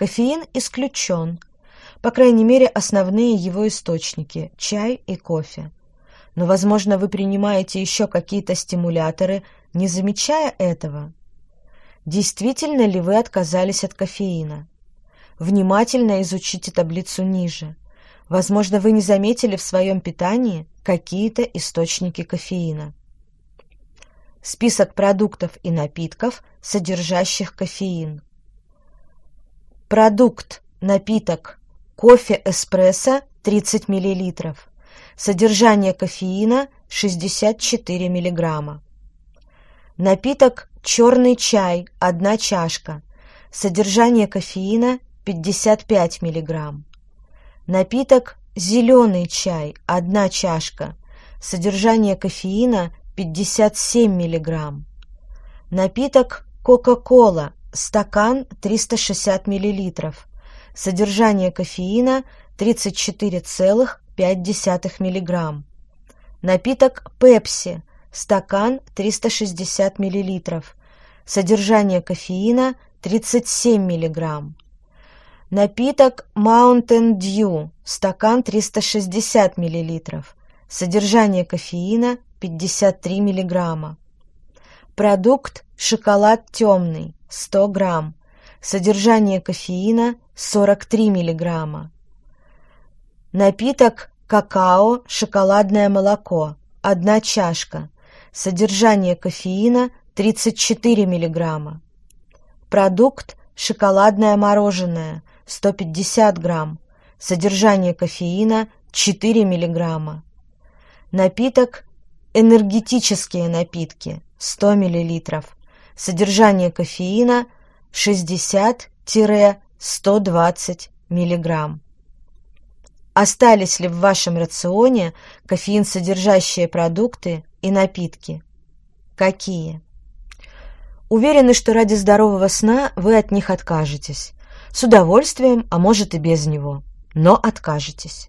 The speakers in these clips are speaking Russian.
кофеин исключен, по крайней мере основные его источники – чай и кофе. Но, возможно, вы принимаете еще какие-то стимуляторы, не замечая этого. Действительно ли вы отказались от кофеина? Внимательно изучите таблицу ниже. Возможно, вы не заметили в своем питании какие-то источники кофеина. Список продуктов и напитков, содержащих кофеин. Продукт, напиток, кофе эспрессо 30 мл. Содержание кофеина 64 мг. Напиток черный чай 1 чашка. Содержание кофеина 55 мг. Напиток зеленый чай 1 чашка. Содержание кофеина 57 мг. Напиток Кока-кола, стакан 360 мл. Содержание кофеина 34,5 мг. Напиток Пепси, стакан 360 мл. Содержание кофеина 37 мг. Напиток Mountain Dew, стакан 360 мл. Содержание кофеина 53 мг. Продукт шоколад темный 100 грамм. Содержание кофеина 43 мг. Напиток какао, шоколадное молоко 1 чашка. Содержание кофеина 34 мг. Продукт шоколадное мороженое 150 грамм. Содержание кофеина 4 мг. Напиток Энергетические напитки 100 мл. Содержание кофеина 60-120 мг. Остались ли в вашем рационе кофеин содержащие продукты и напитки? Какие? Уверены, что ради здорового сна вы от них откажетесь. С удовольствием, а может и без него, но откажетесь.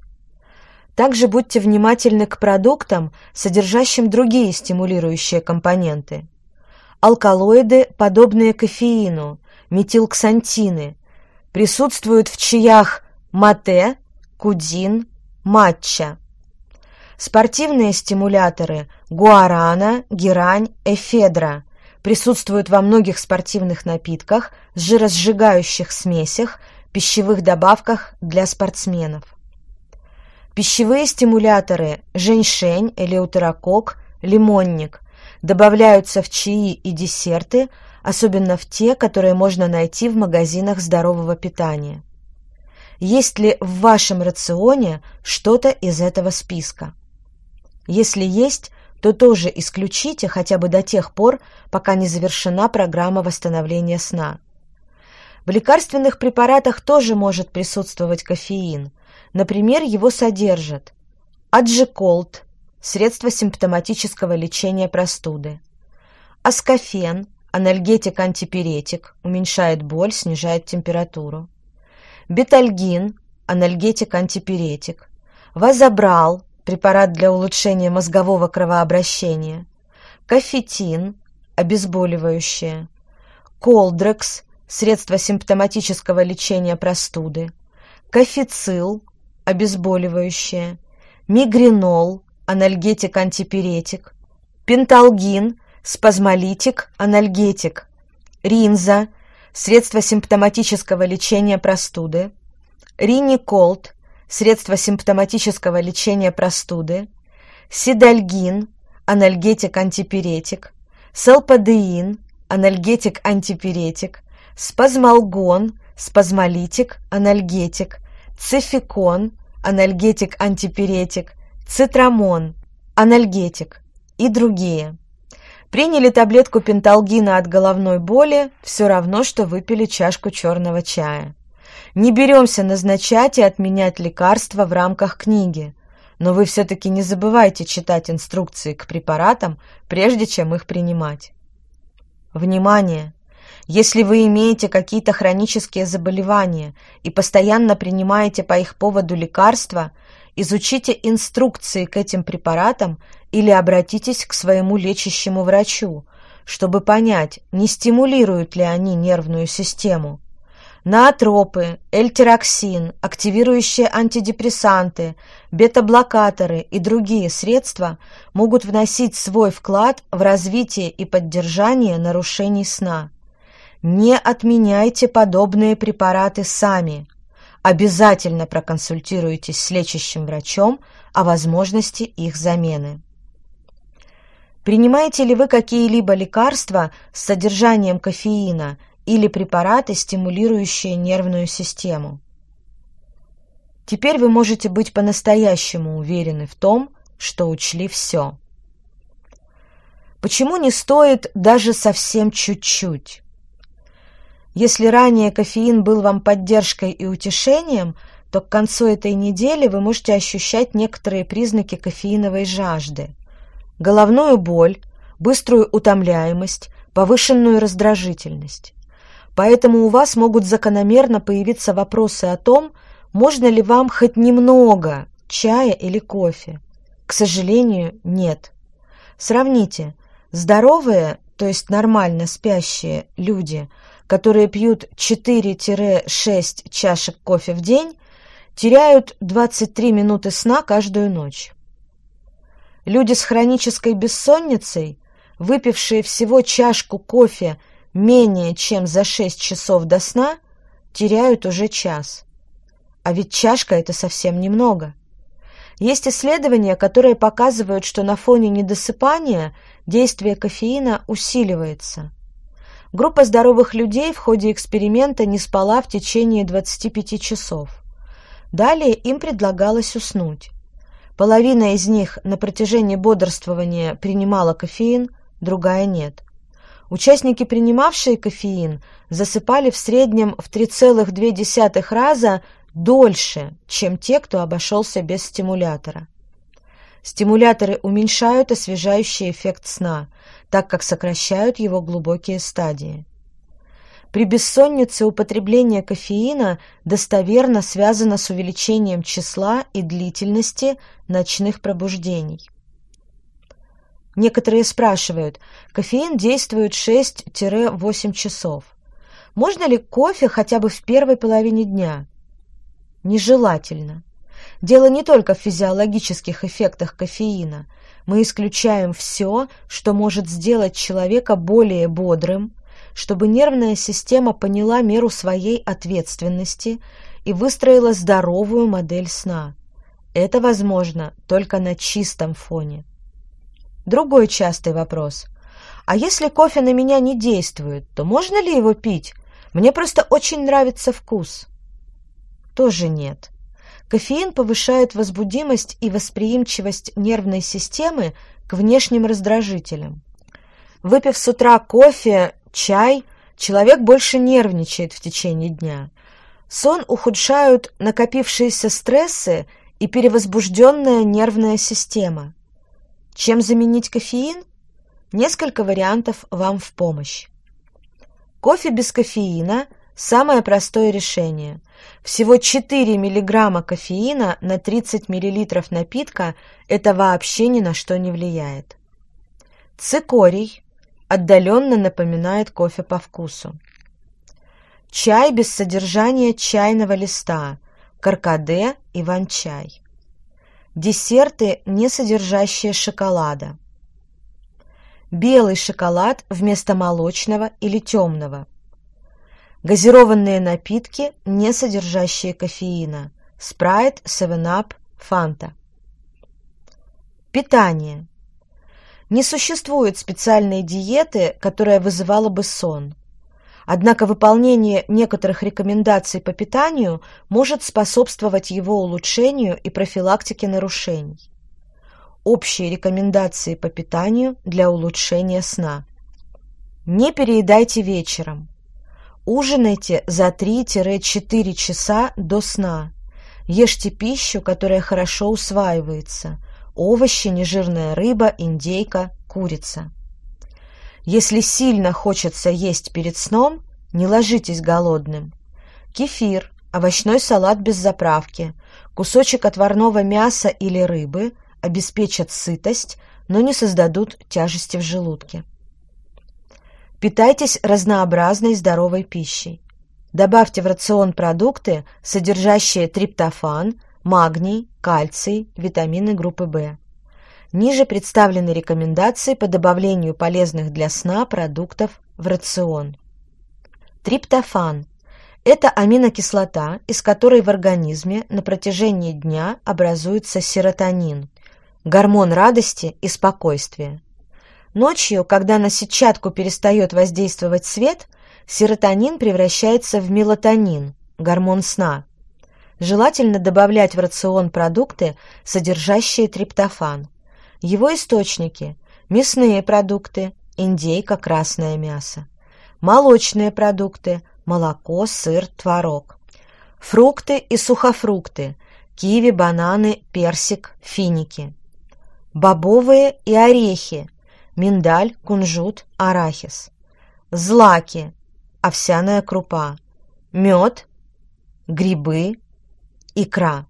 Также будьте внимательны к продуктам, содержащим другие стимулирующие компоненты. Алкалоиды, подобные кофеину, метилксантины, присутствуют в чаях мате, кудин, матча. Спортивные стимуляторы гуарана, герань, эфедра присутствуют во многих спортивных напитках, жиросжигающих смесях, пищевых добавках для спортсменов. Пищевые стимуляторы женьшень, элеутерокок, лимонник добавляются в чаи и десерты, особенно в те, которые можно найти в магазинах здорового питания. Есть ли в вашем рационе что-то из этого списка? Если есть, то тоже исключите хотя бы до тех пор, пока не завершена программа восстановления сна. В лекарственных препаратах тоже может присутствовать кофеин, Например, его содержат аджиколт – средство симптоматического лечения простуды, аскофен – анальгетик-антипиретик, уменьшает боль, снижает температуру, бетальгин – анальгетик-антипиретик, вазобрал – препарат для улучшения мозгового кровообращения, кофетин – обезболивающее, колдрекс – средство симптоматического лечения простуды, кофицил обезболивающее, мигренол, анальгетик-антипиретик, пенталгин, спазмолитик, анальгетик, ринза, средство симптоматического лечения простуды, риниколт, средство симптоматического лечения простуды, сидальгин, анальгетик-антипиретик, салпадеин, анальгетик-антипиретик, спазмалгон, спазмолитик, анальгетик, цификон, анальгетик-антипиретик, цитрамон, анальгетик и другие. Приняли таблетку пенталгина от головной боли, все равно, что выпили чашку черного чая. Не беремся назначать и отменять лекарства в рамках книги, но вы все-таки не забывайте читать инструкции к препаратам, прежде чем их принимать. Внимание! Если вы имеете какие-то хронические заболевания и постоянно принимаете по их поводу лекарства, изучите инструкции к этим препаратам или обратитесь к своему лечащему врачу, чтобы понять, не стимулируют ли они нервную систему. Наотропы, эльтироксин, активирующие антидепрессанты, бета-блокаторы и другие средства могут вносить свой вклад в развитие и поддержание нарушений сна. Не отменяйте подобные препараты сами. Обязательно проконсультируйтесь с лечащим врачом о возможности их замены. Принимаете ли вы какие-либо лекарства с содержанием кофеина – или препараты, стимулирующие нервную систему. Теперь вы можете быть по-настоящему уверены в том, что учли все. Почему не стоит даже совсем чуть-чуть? Если ранее кофеин был вам поддержкой и утешением, то к концу этой недели вы можете ощущать некоторые признаки кофеиновой жажды. Головную боль, быструю утомляемость, повышенную раздражительность. Поэтому у вас могут закономерно появиться вопросы о том, можно ли вам хоть немного чая или кофе. К сожалению, нет. Сравните. Здоровые, то есть нормально спящие люди, которые пьют 4-6 чашек кофе в день, теряют 23 минуты сна каждую ночь. Люди с хронической бессонницей, выпившие всего чашку кофе менее чем за 6 часов до сна теряют уже час. А ведь чашка это совсем немного. Есть исследования, которые показывают, что на фоне недосыпания действие кофеина усиливается. Группа здоровых людей в ходе эксперимента не спала в течение 25 часов. Далее им предлагалось уснуть. Половина из них на протяжении бодрствования принимала кофеин, другая нет. Участники, принимавшие кофеин, засыпали в среднем в 3,2 раза дольше, чем те, кто обошелся без стимулятора. Стимуляторы уменьшают освежающий эффект сна, так как сокращают его глубокие стадии. При бессоннице употребление кофеина достоверно связано с увеличением числа и длительности ночных пробуждений. Некоторые спрашивают, кофеин действует 6-8 часов. Можно ли кофе хотя бы в первой половине дня? Нежелательно. Дело не только в физиологических эффектах кофеина. Мы исключаем все, что может сделать человека более бодрым, чтобы нервная система поняла меру своей ответственности и выстроила здоровую модель сна. Это возможно только на чистом фоне. Другой частый вопрос. А если кофе на меня не действует, то можно ли его пить? Мне просто очень нравится вкус. Тоже нет. Кофеин повышает возбудимость и восприимчивость нервной системы к внешним раздражителям. Выпив с утра кофе, чай, человек больше нервничает в течение дня. Сон ухудшают накопившиеся стрессы и перевозбужденная нервная система. Чем заменить кофеин? Несколько вариантов вам в помощь. Кофе без кофеина – самое простое решение. Всего 4 мг кофеина на 30 мл напитка – это вообще ни на что не влияет. Цикорий отдаленно напоминает кофе по вкусу. Чай без содержания чайного листа, каркаде, иван-чай десерты, не содержащие шоколада. Белый шоколад вместо молочного или темного. Газированные напитки, не содержащие кофеина. Спрайт, 7-Up, Фанта. Питание. Не существует специальной диеты, которая вызывала бы сон. Однако выполнение некоторых рекомендаций по питанию может способствовать его улучшению и профилактике нарушений. Общие рекомендации по питанию для улучшения сна. Не переедайте вечером. Ужинайте за 3-4 часа до сна. Ешьте пищу, которая хорошо усваивается. Овощи, нежирная рыба, индейка, курица. Если сильно хочется есть перед сном, не ложитесь голодным. Кефир, овощной салат без заправки, кусочек отварного мяса или рыбы обеспечат сытость, но не создадут тяжести в желудке. Питайтесь разнообразной здоровой пищей. Добавьте в рацион продукты, содержащие триптофан, магний, кальций, витамины группы В. Ниже представлены рекомендации по добавлению полезных для сна продуктов в рацион. Триптофан – это аминокислота, из которой в организме на протяжении дня образуется серотонин, гормон радости и спокойствия. Ночью, когда на сетчатку перестает воздействовать свет, серотонин превращается в мелатонин, гормон сна. Желательно добавлять в рацион продукты, содержащие триптофан. Его источники – мясные продукты, индейка, красное мясо. Молочные продукты – молоко, сыр, творог. Фрукты и сухофрукты – киви, бананы, персик, финики. Бобовые и орехи – миндаль, кунжут, арахис. Злаки, овсяная крупа, мед, грибы, икра.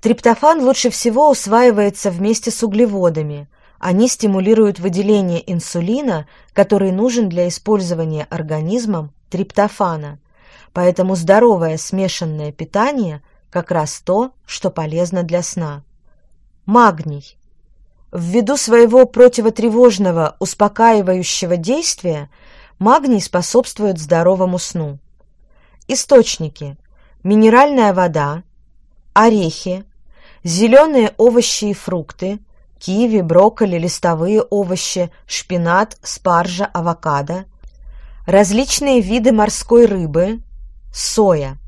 Триптофан лучше всего усваивается вместе с углеводами. Они стимулируют выделение инсулина, который нужен для использования организмом триптофана. Поэтому здоровое смешанное питание как раз то, что полезно для сна. Магний. Ввиду своего противотревожного, успокаивающего действия магний способствует здоровому сну. Источники. Минеральная вода, орехи, зеленые овощи и фрукты, киви, брокколи, листовые овощи, шпинат, спаржа, авокадо, различные виды морской рыбы, соя.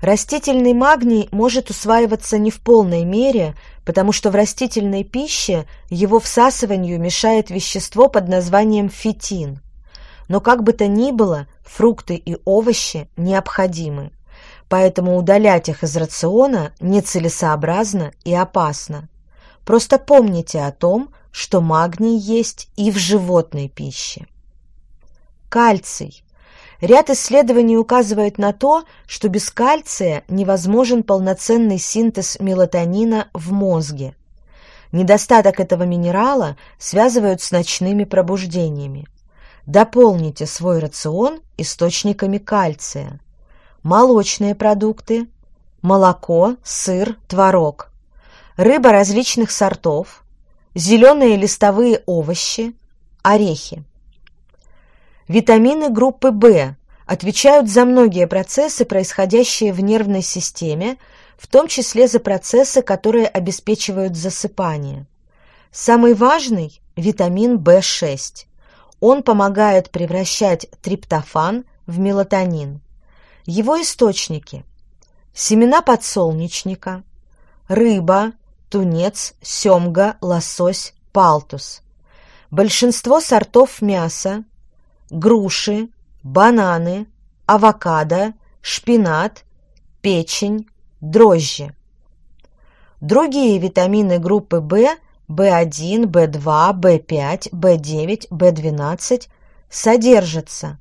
Растительный магний может усваиваться не в полной мере, потому что в растительной пище его всасыванию мешает вещество под названием фитин. Но как бы то ни было, фрукты и овощи необходимы, поэтому удалять их из рациона нецелесообразно и опасно. Просто помните о том, что магний есть и в животной пище. Кальций. Ряд исследований указывает на то, что без кальция невозможен полноценный синтез мелатонина в мозге. Недостаток этого минерала связывают с ночными пробуждениями. Дополните свой рацион источниками кальция. Молочные продукты, молоко, сыр, творог, рыба различных сортов, зеленые листовые овощи, орехи. Витамины группы В отвечают за многие процессы, происходящие в нервной системе, в том числе за процессы, которые обеспечивают засыпание. Самый важный – витамин В6. Он помогает превращать триптофан в мелатонин. Его источники – семена подсолнечника, рыба, тунец, семга, лосось, палтус. Большинство сортов мяса – груши, бананы, авокадо, шпинат, печень, дрожжи. Другие витамины группы В, В1, В2, В5, В9, В12 содержатся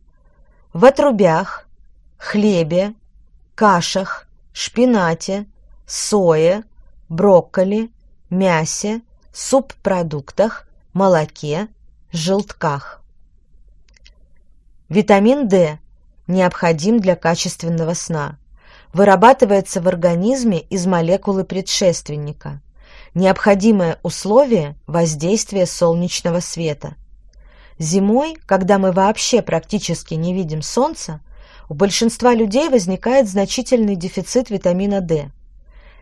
в отрубях, хлебе, кашах, шпинате, сое, брокколи, мясе, субпродуктах, молоке, желтках. Витамин D необходим для качественного сна. Вырабатывается в организме из молекулы предшественника. Необходимое условие – воздействие солнечного света. Зимой, когда мы вообще практически не видим солнца, у большинства людей возникает значительный дефицит витамина D.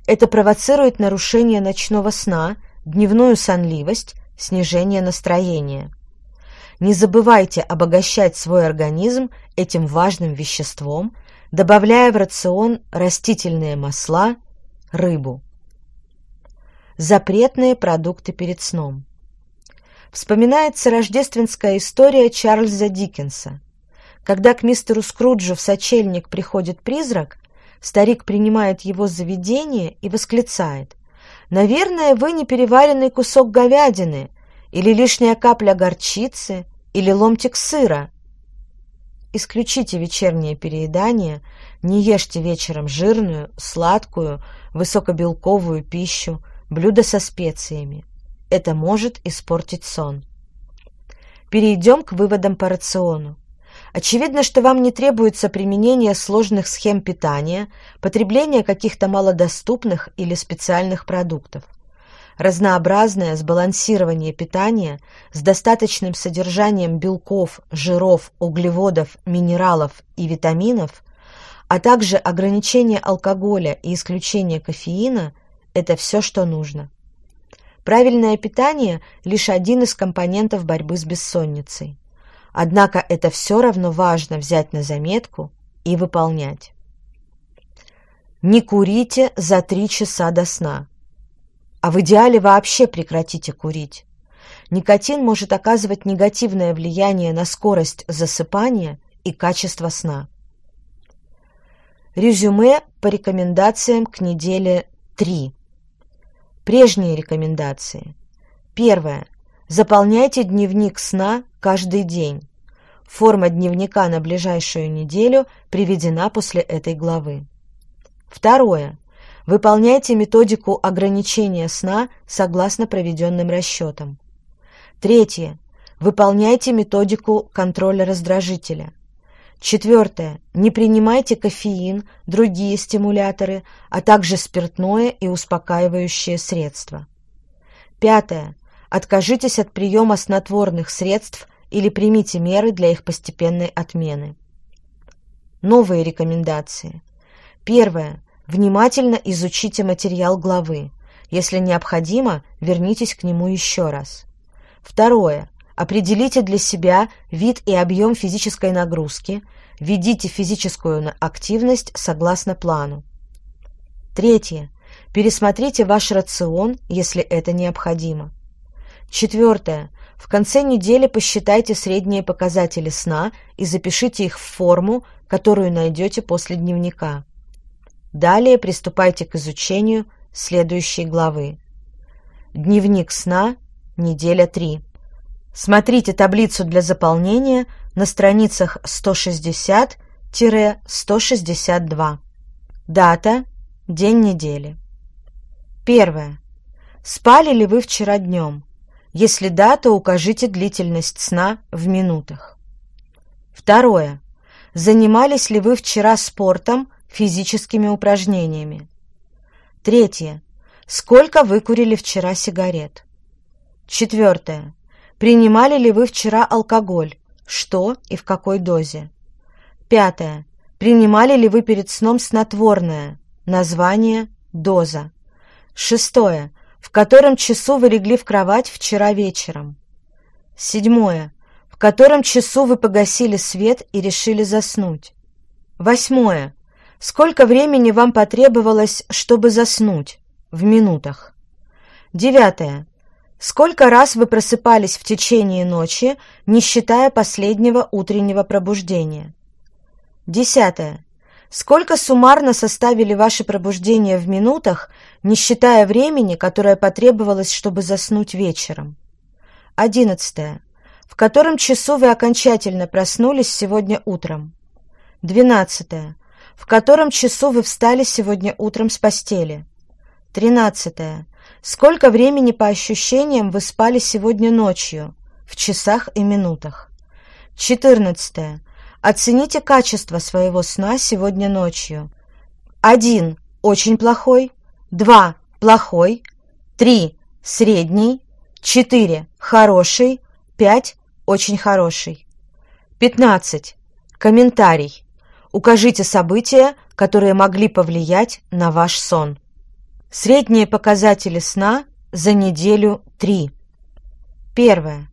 Это провоцирует нарушение ночного сна, дневную сонливость, снижение настроения. Не забывайте обогащать свой организм этим важным веществом, добавляя в рацион растительные масла, рыбу. Запретные продукты перед сном. Вспоминается рождественская история Чарльза Диккенса. Когда к мистеру Скруджу в сочельник приходит призрак, старик принимает его заведение и восклицает. «Наверное, вы не переваренный кусок говядины или лишняя капля горчицы, или ломтик сыра. Исключите вечернее переедание, не ешьте вечером жирную, сладкую, высокобелковую пищу, блюда со специями. Это может испортить сон. Перейдем к выводам по рациону. Очевидно, что вам не требуется применение сложных схем питания, потребление каких-то малодоступных или специальных продуктов. Разнообразное сбалансирование питания с достаточным содержанием белков, жиров, углеводов, минералов и витаминов, а также ограничение алкоголя и исключение кофеина – это все, что нужно. Правильное питание – лишь один из компонентов борьбы с бессонницей. Однако это все равно важно взять на заметку и выполнять. Не курите за три часа до сна. А в идеале вообще прекратите курить. Никотин может оказывать негативное влияние на скорость засыпания и качество сна. Резюме по рекомендациям к неделе 3. Прежние рекомендации. Первое. Заполняйте дневник сна каждый день. Форма дневника на ближайшую неделю приведена после этой главы. Второе. Выполняйте методику ограничения сна согласно проведенным расчетам. Третье. Выполняйте методику контроля раздражителя. Четвертое. Не принимайте кофеин, другие стимуляторы, а также спиртное и успокаивающие средства. Пятое. Откажитесь от приема снотворных средств или примите меры для их постепенной отмены. Новые рекомендации. Первое. Внимательно изучите материал главы. Если необходимо, вернитесь к нему еще раз. Второе. Определите для себя вид и объем физической нагрузки, ведите физическую активность согласно плану. Третье. Пересмотрите ваш рацион, если это необходимо. Четвертое. В конце недели посчитайте средние показатели сна и запишите их в форму, которую найдете после дневника. Далее приступайте к изучению следующей главы. Дневник сна, неделя 3. Смотрите таблицу для заполнения на страницах 160-162. Дата, день недели. Первое. Спали ли вы вчера днем? Если да, то укажите длительность сна в минутах. Второе. Занимались ли вы вчера спортом, физическими упражнениями? Третье. Сколько вы курили вчера сигарет? Четвертое. Принимали ли вы вчера алкоголь? Что и в какой дозе? Пятое. Принимали ли вы перед сном снотворное? Название, доза. Шестое. В котором часу вы легли в кровать вчера вечером? Седьмое. В котором часу вы погасили свет и решили заснуть? Восьмое. Сколько времени вам потребовалось, чтобы заснуть? В минутах. Девятое. Сколько раз вы просыпались в течение ночи, не считая последнего утреннего пробуждения? Десятое. Сколько суммарно составили ваши пробуждения в минутах, не считая времени, которое потребовалось, чтобы заснуть вечером? Одиннадцатое. В котором часу вы окончательно проснулись сегодня утром? Двенадцатое. В котором часу вы встали сегодня утром с постели? Тринадцатое. Сколько времени по ощущениям вы спали сегодня ночью, в часах и минутах? 14. Оцените качество своего сна сегодня ночью. 1. Очень плохой. 2. Плохой. 3. Средний. 4. Хороший. 5. Очень хороший. 15. Комментарий. Укажите события, которые могли повлиять на ваш сон. Средние показатели сна за неделю 3. Первое.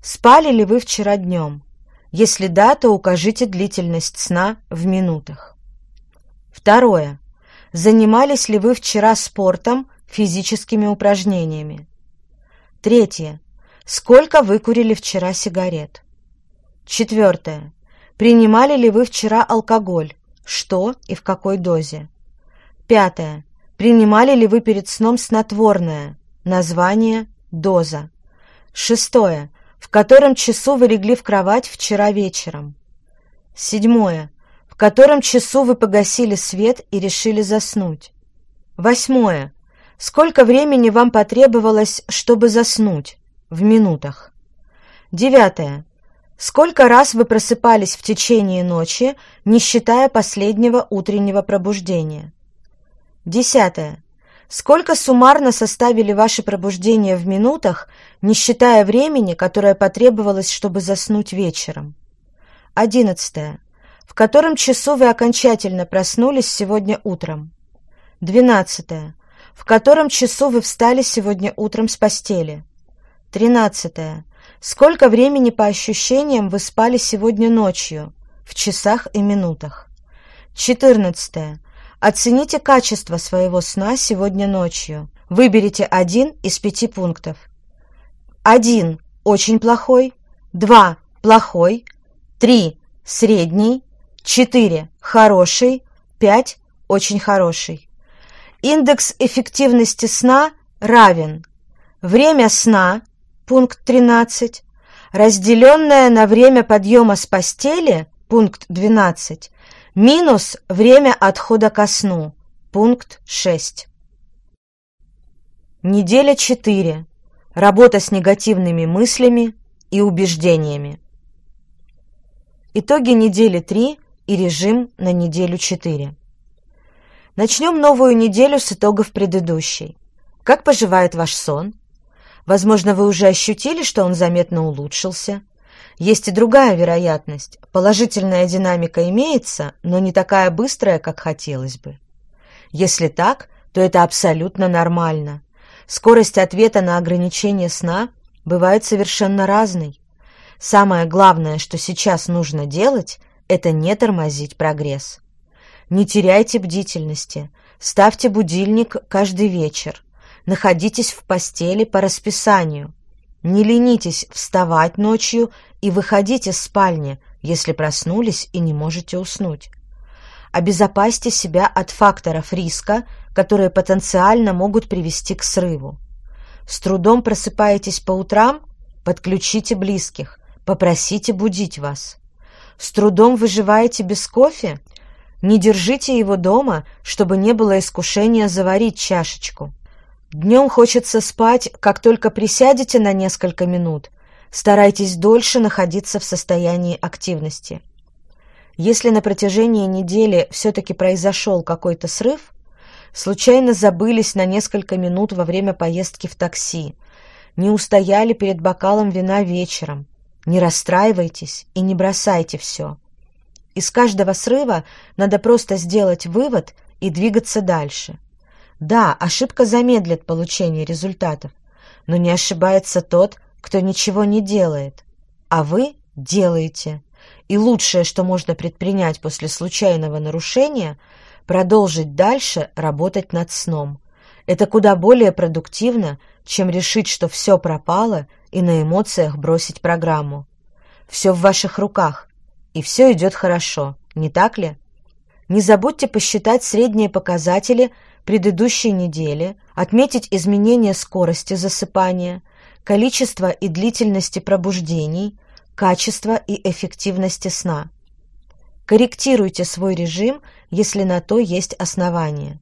Спали ли вы вчера днем? Если да, то укажите длительность сна в минутах. Второе. Занимались ли вы вчера спортом, физическими упражнениями? Третье. Сколько вы курили вчера сигарет? Четвертое. Принимали ли вы вчера алкоголь? Что и в какой дозе? Пятое. Принимали ли вы перед сном снотворное? Название, доза. Шестое. В котором часу вы легли в кровать вчера вечером? Седьмое. В котором часу вы погасили свет и решили заснуть? Восьмое. Сколько времени вам потребовалось, чтобы заснуть? В минутах. Девятое. Сколько раз вы просыпались в течение ночи, не считая последнего утреннего пробуждения? Десятое. Сколько суммарно составили ваши пробуждения в минутах, не считая времени, которое потребовалось, чтобы заснуть вечером? Одиннадцатое. В котором часу вы окончательно проснулись сегодня утром? Двенадцатое. В котором часу вы встали сегодня утром с постели? Тринадцатое. Сколько времени по ощущениям вы спали сегодня ночью? В часах и минутах. Четырнадцатое. Оцените качество своего сна сегодня ночью. Выберите один из пяти пунктов. Один – очень плохой. Два – плохой. Три – средний. Четыре – хороший. Пять – очень хороший. Индекс эффективности сна равен время сна, пункт 13, разделенное на время подъема с постели, пункт 12, Минус время отхода ко сну. Пункт 6. Неделя 4. Работа с негативными мыслями и убеждениями. Итоги недели 3 и режим на неделю 4. Начнем новую неделю с итогов предыдущей. Как поживает ваш сон? Возможно, вы уже ощутили, что он заметно улучшился. Есть и другая вероятность. Положительная динамика имеется, но не такая быстрая, как хотелось бы. Если так, то это абсолютно нормально. Скорость ответа на ограничение сна бывает совершенно разной. Самое главное, что сейчас нужно делать, это не тормозить прогресс. Не теряйте бдительности, ставьте будильник каждый вечер, находитесь в постели по расписанию, не ленитесь вставать ночью и выходить из спальни, если проснулись и не можете уснуть. Обезопасьте себя от факторов риска, которые потенциально могут привести к срыву. С трудом просыпаетесь по утрам? Подключите близких, попросите будить вас. С трудом выживаете без кофе? Не держите его дома, чтобы не было искушения заварить чашечку. Днем хочется спать, как только присядете на несколько минут. Старайтесь дольше находиться в состоянии активности. Если на протяжении недели все-таки произошел какой-то срыв, случайно забылись на несколько минут во время поездки в такси, не устояли перед бокалом вина вечером, не расстраивайтесь и не бросайте все. Из каждого срыва надо просто сделать вывод и двигаться дальше. Да, ошибка замедлит получение результатов, но не ошибается тот, кто ничего не делает, а вы делаете. И лучшее, что можно предпринять после случайного нарушения, продолжить дальше работать над сном. Это куда более продуктивно, чем решить, что все пропало и на эмоциях бросить программу. Все в ваших руках, и все идет хорошо, не так ли? Не забудьте посчитать средние показатели предыдущей недели, отметить изменение скорости засыпания, количества и длительности пробуждений, качества и эффективности сна. Корректируйте свой режим, если на то есть основания.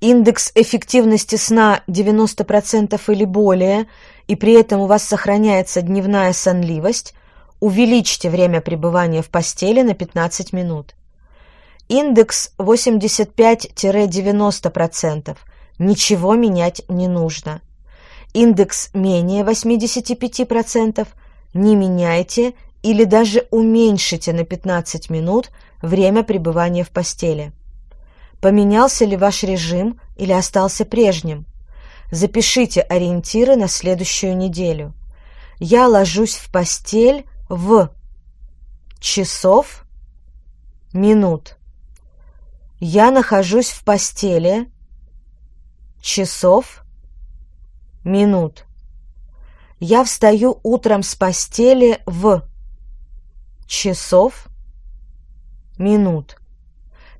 Индекс эффективности сна 90% или более, и при этом у вас сохраняется дневная сонливость, увеличьте время пребывания в постели на 15 минут. Индекс 85-90%. Ничего менять не нужно. Индекс менее 85%. Не меняйте или даже уменьшите на 15 минут время пребывания в постели. Поменялся ли ваш режим или остался прежним? Запишите ориентиры на следующую неделю. Я ложусь в постель в часов минут. Я нахожусь в постели часов, минут. Я встаю утром с постели в часов, минут.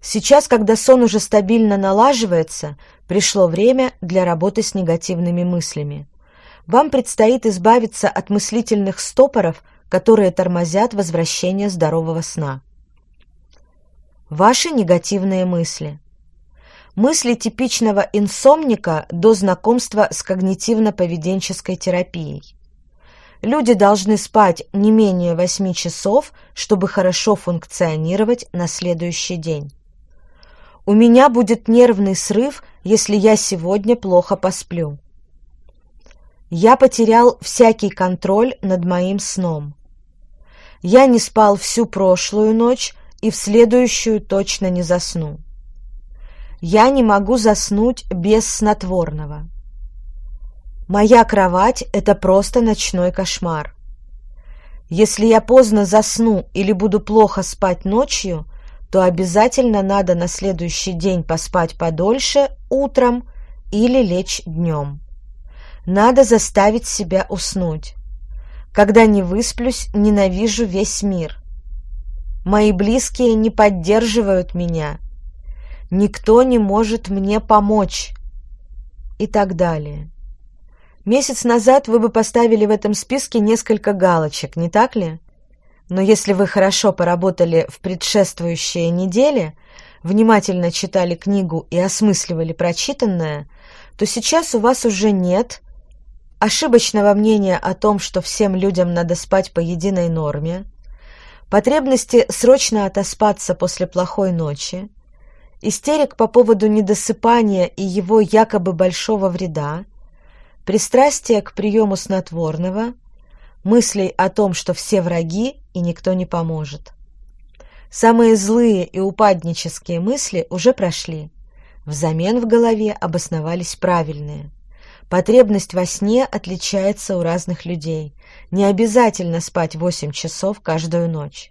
Сейчас, когда сон уже стабильно налаживается, пришло время для работы с негативными мыслями. Вам предстоит избавиться от мыслительных стопоров, которые тормозят возвращение здорового сна. Ваши негативные мысли. Мысли типичного инсомника до знакомства с когнитивно-поведенческой терапией. Люди должны спать не менее 8 часов, чтобы хорошо функционировать на следующий день. У меня будет нервный срыв, если я сегодня плохо посплю. Я потерял всякий контроль над моим сном. Я не спал всю прошлую ночь и в следующую точно не засну. Я не могу заснуть без снотворного. Моя кровать – это просто ночной кошмар. Если я поздно засну или буду плохо спать ночью, то обязательно надо на следующий день поспать подольше утром или лечь днем. Надо заставить себя уснуть. Когда не высплюсь, ненавижу весь мир. Мои близкие не поддерживают меня. Никто не может мне помочь. И так далее. Месяц назад вы бы поставили в этом списке несколько галочек, не так ли? Но если вы хорошо поработали в предшествующие недели, внимательно читали книгу и осмысливали прочитанное, то сейчас у вас уже нет ошибочного мнения о том, что всем людям надо спать по единой норме, потребности срочно отоспаться после плохой ночи, истерик по поводу недосыпания и его якобы большого вреда, пристрастие к приему снотворного, мыслей о том, что все враги и никто не поможет. Самые злые и упаднические мысли уже прошли. Взамен в голове обосновались правильные – Потребность во сне отличается у разных людей. Не обязательно спать 8 часов каждую ночь.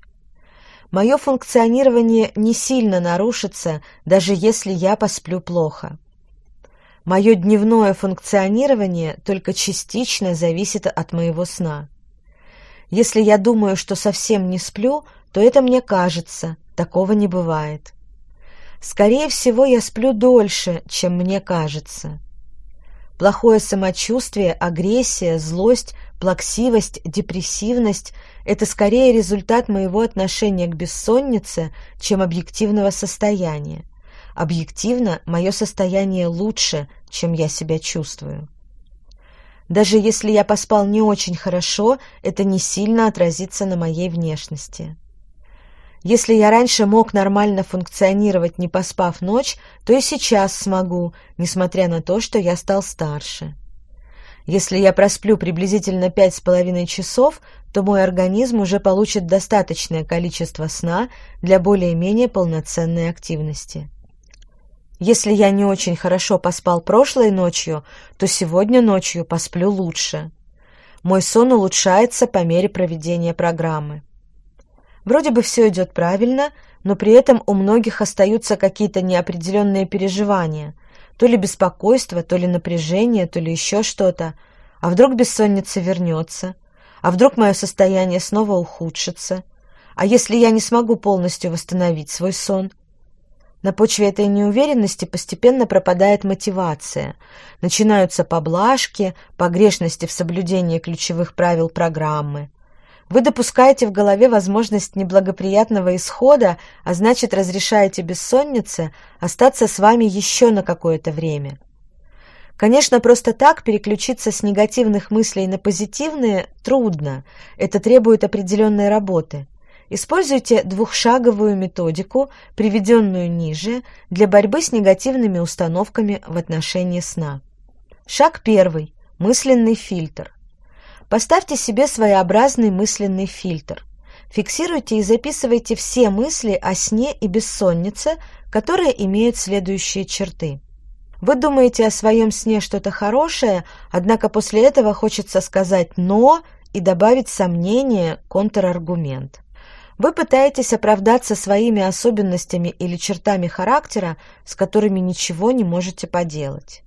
Мое функционирование не сильно нарушится, даже если я посплю плохо. Мое дневное функционирование только частично зависит от моего сна. Если я думаю, что совсем не сплю, то это мне кажется, такого не бывает. Скорее всего, я сплю дольше, чем мне кажется. Плохое самочувствие, агрессия, злость, плаксивость, депрессивность – это скорее результат моего отношения к бессоннице, чем объективного состояния. Объективно мое состояние лучше, чем я себя чувствую. Даже если я поспал не очень хорошо, это не сильно отразится на моей внешности. Если я раньше мог нормально функционировать, не поспав ночь, то и сейчас смогу, несмотря на то, что я стал старше. Если я просплю приблизительно пять с половиной часов, то мой организм уже получит достаточное количество сна для более-менее полноценной активности. Если я не очень хорошо поспал прошлой ночью, то сегодня ночью посплю лучше. Мой сон улучшается по мере проведения программы. Вроде бы все идет правильно, но при этом у многих остаются какие-то неопределенные переживания, то ли беспокойство, то ли напряжение, то ли еще что-то. А вдруг бессонница вернется? А вдруг мое состояние снова ухудшится? А если я не смогу полностью восстановить свой сон? На почве этой неуверенности постепенно пропадает мотивация. Начинаются поблажки, погрешности в соблюдении ключевых правил программы. Вы допускаете в голове возможность неблагоприятного исхода, а значит, разрешаете бессоннице остаться с вами еще на какое-то время. Конечно, просто так переключиться с негативных мыслей на позитивные трудно. Это требует определенной работы. Используйте двухшаговую методику, приведенную ниже, для борьбы с негативными установками в отношении сна. Шаг первый. Мысленный фильтр. Поставьте себе своеобразный мысленный фильтр. Фиксируйте и записывайте все мысли о сне и бессоннице, которые имеют следующие черты. Вы думаете о своем сне что-то хорошее, однако после этого хочется сказать «но» и добавить сомнение, контраргумент. Вы пытаетесь оправдаться своими особенностями или чертами характера, с которыми ничего не можете поделать.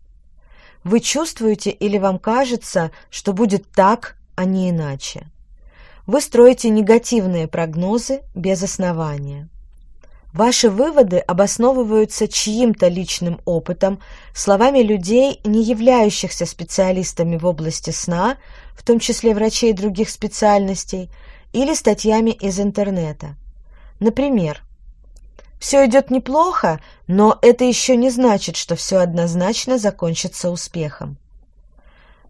Вы чувствуете или вам кажется, что будет так, а не иначе. Вы строите негативные прогнозы без основания. Ваши выводы обосновываются чьим-то личным опытом, словами людей, не являющихся специалистами в области сна, в том числе врачей других специальностей, или статьями из интернета. Например, все идет неплохо, но это еще не значит, что все однозначно закончится успехом.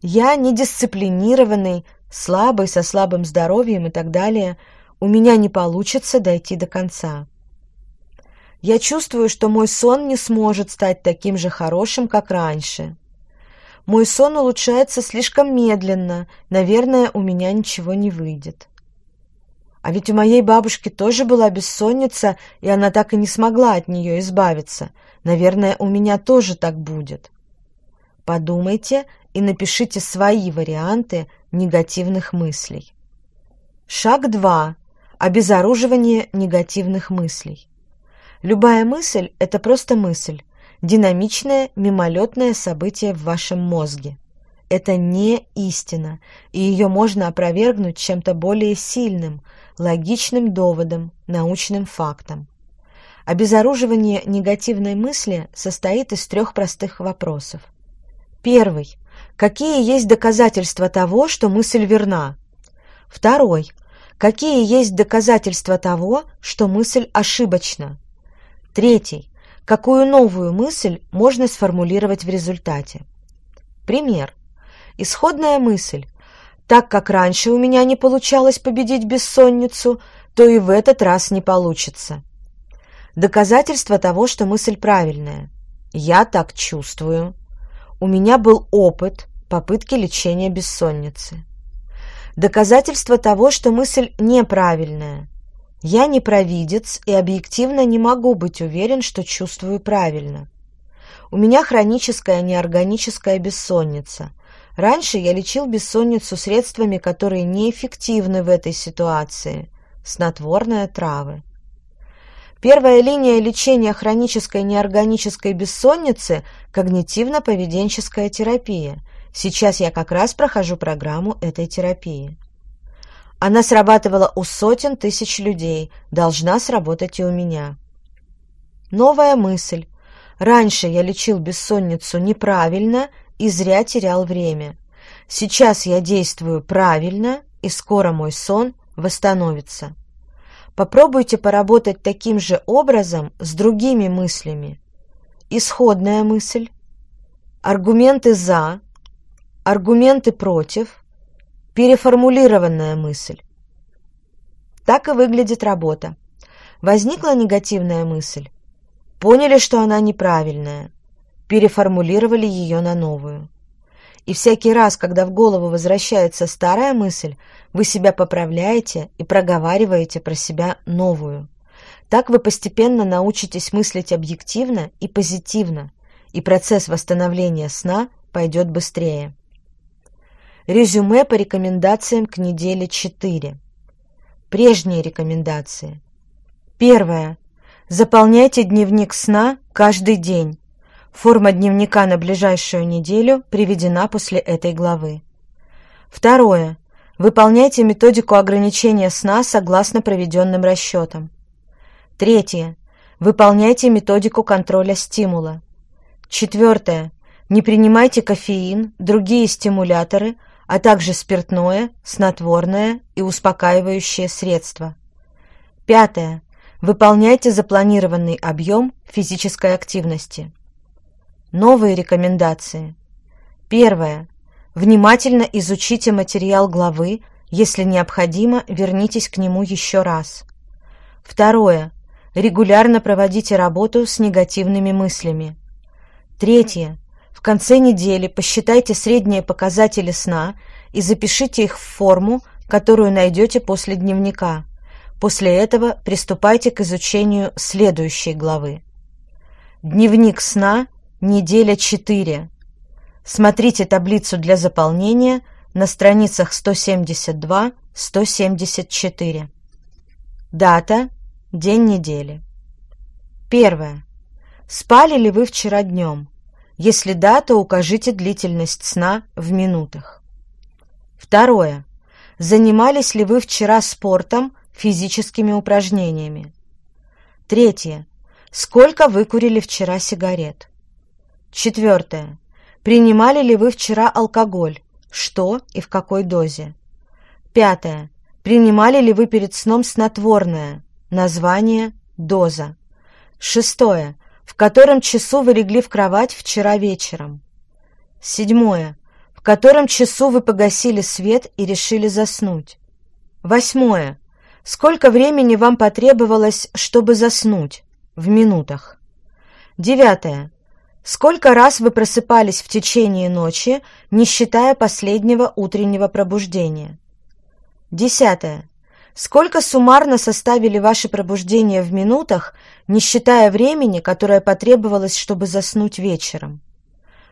Я недисциплинированный, слабый, со слабым здоровьем и так далее, у меня не получится дойти до конца. Я чувствую, что мой сон не сможет стать таким же хорошим, как раньше. Мой сон улучшается слишком медленно, наверное, у меня ничего не выйдет. А ведь у моей бабушки тоже была бессонница, и она так и не смогла от нее избавиться. Наверное, у меня тоже так будет. Подумайте и напишите свои варианты негативных мыслей. Шаг 2. Обезоруживание негативных мыслей. Любая мысль – это просто мысль, динамичное, мимолетное событие в вашем мозге. Это не истина, и ее можно опровергнуть чем-то более сильным, логичным доводом, научным фактом. Обезоруживание негативной мысли состоит из трех простых вопросов. Первый. Какие есть доказательства того, что мысль верна? Второй. Какие есть доказательства того, что мысль ошибочна? Третий. Какую новую мысль можно сформулировать в результате? Пример. Исходная мысль. Так как раньше у меня не получалось победить бессонницу, то и в этот раз не получится. Доказательство того, что мысль правильная. Я так чувствую. У меня был опыт попытки лечения бессонницы. Доказательство того, что мысль неправильная. Я не провидец и объективно не могу быть уверен, что чувствую правильно. У меня хроническая неорганическая бессонница. Раньше я лечил бессонницу средствами, которые неэффективны в этой ситуации. Снотворные травы. Первая линия лечения хронической неорганической бессонницы – когнитивно-поведенческая терапия. Сейчас я как раз прохожу программу этой терапии. Она срабатывала у сотен тысяч людей, должна сработать и у меня. Новая мысль. Раньше я лечил бессонницу неправильно и зря терял время. Сейчас я действую правильно, и скоро мой сон восстановится. Попробуйте поработать таким же образом с другими мыслями. Исходная мысль, аргументы «за», аргументы «против», Переформулированная мысль. Так и выглядит работа. Возникла негативная мысль. Поняли, что она неправильная. Переформулировали ее на новую. И всякий раз, когда в голову возвращается старая мысль, вы себя поправляете и проговариваете про себя новую. Так вы постепенно научитесь мыслить объективно и позитивно, и процесс восстановления сна пойдет быстрее. Резюме по рекомендациям к неделе 4. Прежние рекомендации. Первое. Заполняйте дневник сна каждый день. Форма дневника на ближайшую неделю приведена после этой главы. Второе. Выполняйте методику ограничения сна согласно проведенным расчетам. Третье. Выполняйте методику контроля стимула. Четвертое. Не принимайте кофеин, другие стимуляторы, а также спиртное, снотворное и успокаивающее средство. Пятое. Выполняйте запланированный объем физической активности. Новые рекомендации. Первое. Внимательно изучите материал главы, если необходимо, вернитесь к нему еще раз. Второе. Регулярно проводите работу с негативными мыслями. Третье. В конце недели посчитайте средние показатели сна и запишите их в форму, которую найдете после дневника. После этого приступайте к изучению следующей главы. Дневник сна, неделя 4. Смотрите таблицу для заполнения на страницах 172-174. Дата, день недели. Первое. Спали ли вы вчера днем? Если да, то укажите длительность сна в минутах. Второе. Занимались ли вы вчера спортом, физическими упражнениями? Третье. Сколько вы курили вчера сигарет? Четвертое. Принимали ли вы вчера алкоголь? Что и в какой дозе? Пятое. Принимали ли вы перед сном снотворное? Название, доза. Шестое. В котором часу вы легли в кровать вчера вечером? Седьмое. В котором часу вы погасили свет и решили заснуть? Восьмое. Сколько времени вам потребовалось, чтобы заснуть? В минутах. Девятое. Сколько раз вы просыпались в течение ночи, не считая последнего утреннего пробуждения? Десятое. Сколько суммарно составили ваши пробуждения в минутах, не считая времени, которое потребовалось, чтобы заснуть вечером?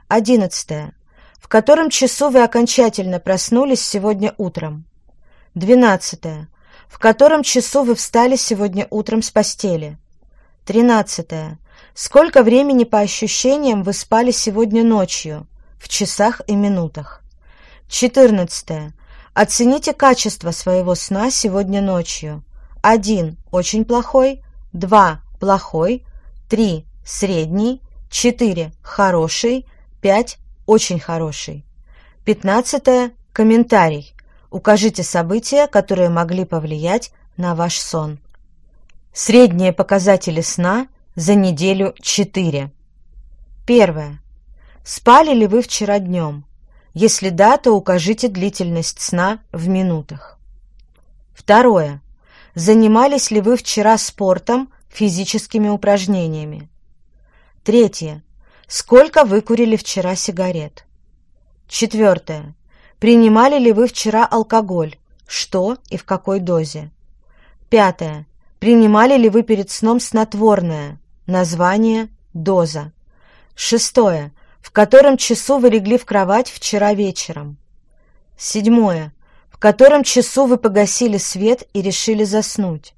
Одиннадцатое. В котором часу вы окончательно проснулись сегодня утром? Двенадцатое. В котором часу вы встали сегодня утром с постели? Тринадцатое. Сколько времени по ощущениям вы спали сегодня ночью, в часах и минутах? 14. Оцените качество своего сна сегодня ночью. 1. Очень плохой. 2. Плохой. 3. Средний. 4. Хороший. 5. Очень хороший. 15. Комментарий. Укажите события, которые могли повлиять на ваш сон. Средние показатели сна за неделю 4. Первое. Спали ли вы вчера днем? Если да, то укажите длительность сна в минутах. Второе. Занимались ли вы вчера спортом, физическими упражнениями? Третье. Сколько выкурили вчера сигарет? Четвертое. Принимали ли вы вчера алкоголь? Что и в какой дозе? Пятое. Принимали ли вы перед сном снотворное? Название – доза. Шестое. В котором часу вы легли в кровать вчера вечером? Седьмое. В котором часу вы погасили свет и решили заснуть?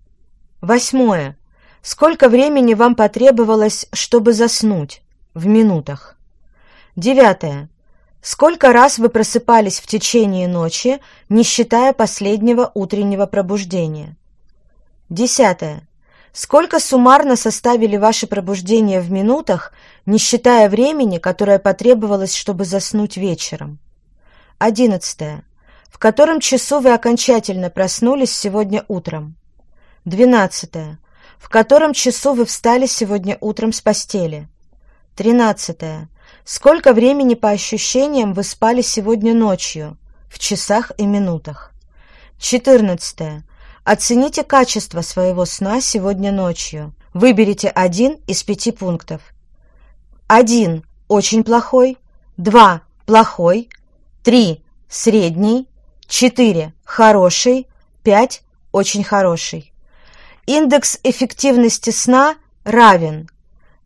Восьмое. Сколько времени вам потребовалось, чтобы заснуть? В минутах. Девятое. Сколько раз вы просыпались в течение ночи, не считая последнего утреннего пробуждения? Десятое. Сколько суммарно составили ваши пробуждения в минутах, не считая времени, которое потребовалось, чтобы заснуть вечером? Одиннадцатое. В котором часу вы окончательно проснулись сегодня утром? Двенадцатое. В котором часу вы встали сегодня утром с постели? Тринадцатое. Сколько времени по ощущениям вы спали сегодня ночью, в часах и минутах? Четырнадцатое. Оцените качество своего сна сегодня ночью. Выберите один из пяти пунктов. Один – очень плохой, два – плохой, три – средний, четыре – хороший, пять – очень хороший. Индекс эффективности сна равен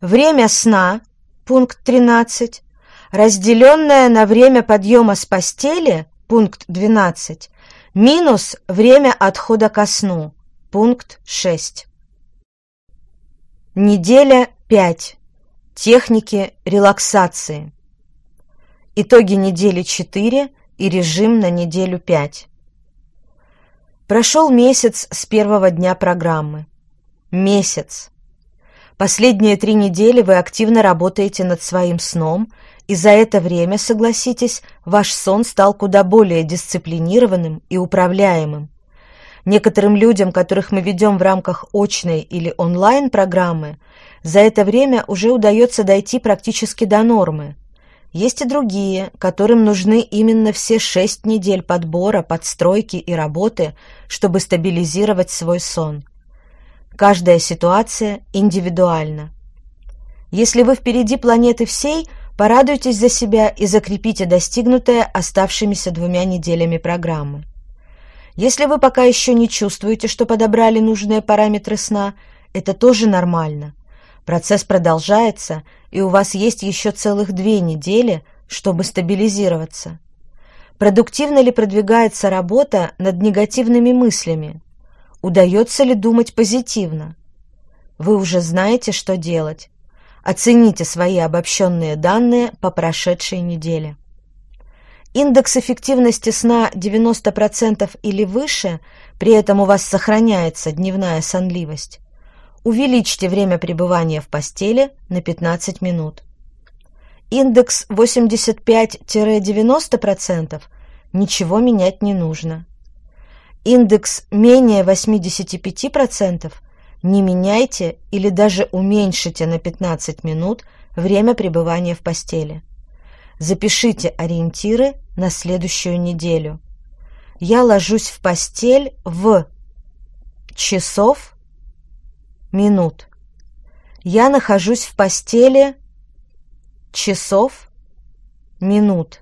время сна, пункт 13, разделенное на время подъема с постели, пункт 12, Минус время отхода ко сну. Пункт 6. Неделя 5. Техники релаксации. Итоги недели 4 и режим на неделю 5. Прошел месяц с первого дня программы. Месяц. Последние три недели вы активно работаете над своим сном и за это время, согласитесь, ваш сон стал куда более дисциплинированным и управляемым. Некоторым людям, которых мы ведем в рамках очной или онлайн-программы, за это время уже удается дойти практически до нормы. Есть и другие, которым нужны именно все шесть недель подбора, подстройки и работы, чтобы стабилизировать свой сон. Каждая ситуация индивидуальна. Если вы впереди планеты всей – Порадуйтесь за себя и закрепите достигнутое оставшимися двумя неделями программы. Если вы пока еще не чувствуете, что подобрали нужные параметры сна, это тоже нормально. Процесс продолжается, и у вас есть еще целых две недели, чтобы стабилизироваться. Продуктивно ли продвигается работа над негативными мыслями? Удается ли думать позитивно? Вы уже знаете, что делать. Оцените свои обобщенные данные по прошедшей неделе. Индекс эффективности сна 90% или выше, при этом у вас сохраняется дневная сонливость. Увеличьте время пребывания в постели на 15 минут. Индекс 85-90% ничего менять не нужно. Индекс менее 85% не меняйте или даже уменьшите на 15 минут время пребывания в постели. Запишите ориентиры на следующую неделю. Я ложусь в постель в часов минут. Я нахожусь в постели часов минут.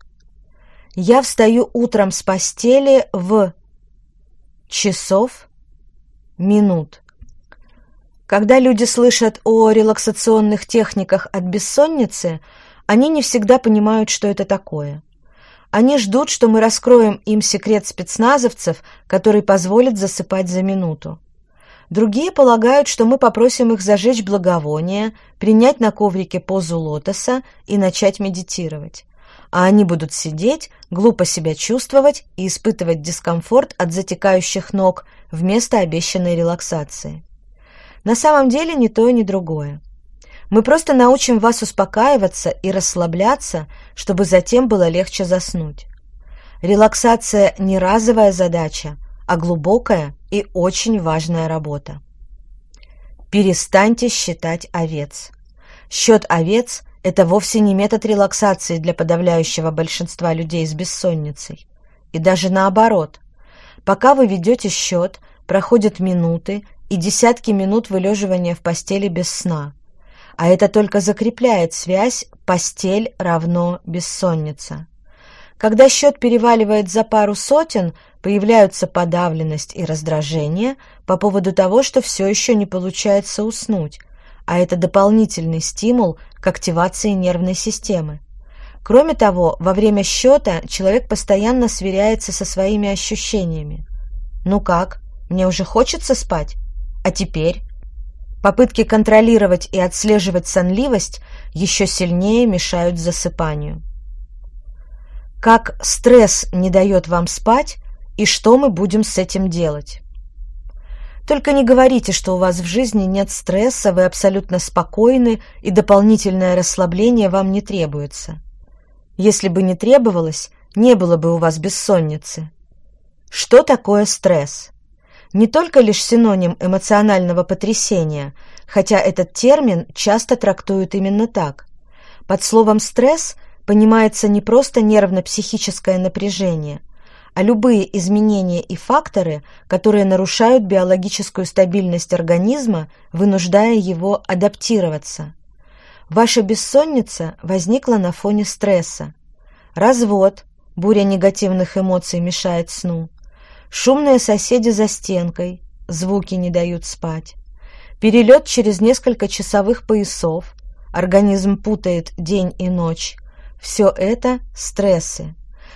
Я встаю утром с постели в часов минут. Когда люди слышат о релаксационных техниках от бессонницы, они не всегда понимают, что это такое. Они ждут, что мы раскроем им секрет спецназовцев, который позволит засыпать за минуту. Другие полагают, что мы попросим их зажечь благовоние, принять на коврике позу лотоса и начать медитировать. А они будут сидеть, глупо себя чувствовать и испытывать дискомфорт от затекающих ног вместо обещанной релаксации. На самом деле ни то, ни другое. Мы просто научим вас успокаиваться и расслабляться, чтобы затем было легче заснуть. Релаксация не разовая задача, а глубокая и очень важная работа. Перестаньте считать овец. Счет овец – это вовсе не метод релаксации для подавляющего большинства людей с бессонницей. И даже наоборот. Пока вы ведете счет, проходят минуты, и десятки минут вылеживания в постели без сна. А это только закрепляет связь «постель равно бессонница». Когда счет переваливает за пару сотен, появляются подавленность и раздражение по поводу того, что все еще не получается уснуть, а это дополнительный стимул к активации нервной системы. Кроме того, во время счета человек постоянно сверяется со своими ощущениями. «Ну как, мне уже хочется спать?» А теперь попытки контролировать и отслеживать сонливость еще сильнее мешают засыпанию. Как стресс не дает вам спать и что мы будем с этим делать? Только не говорите, что у вас в жизни нет стресса, вы абсолютно спокойны и дополнительное расслабление вам не требуется. Если бы не требовалось, не было бы у вас бессонницы. Что такое стресс? Не только лишь синоним эмоционального потрясения, хотя этот термин часто трактуют именно так. Под словом «стресс» понимается не просто нервно-психическое напряжение, а любые изменения и факторы, которые нарушают биологическую стабильность организма, вынуждая его адаптироваться. Ваша бессонница возникла на фоне стресса. Развод, буря негативных эмоций мешает сну. Шумные соседи за стенкой, звуки не дают спать. Перелет через несколько часовых поясов, организм путает день и ночь. Все это стрессы.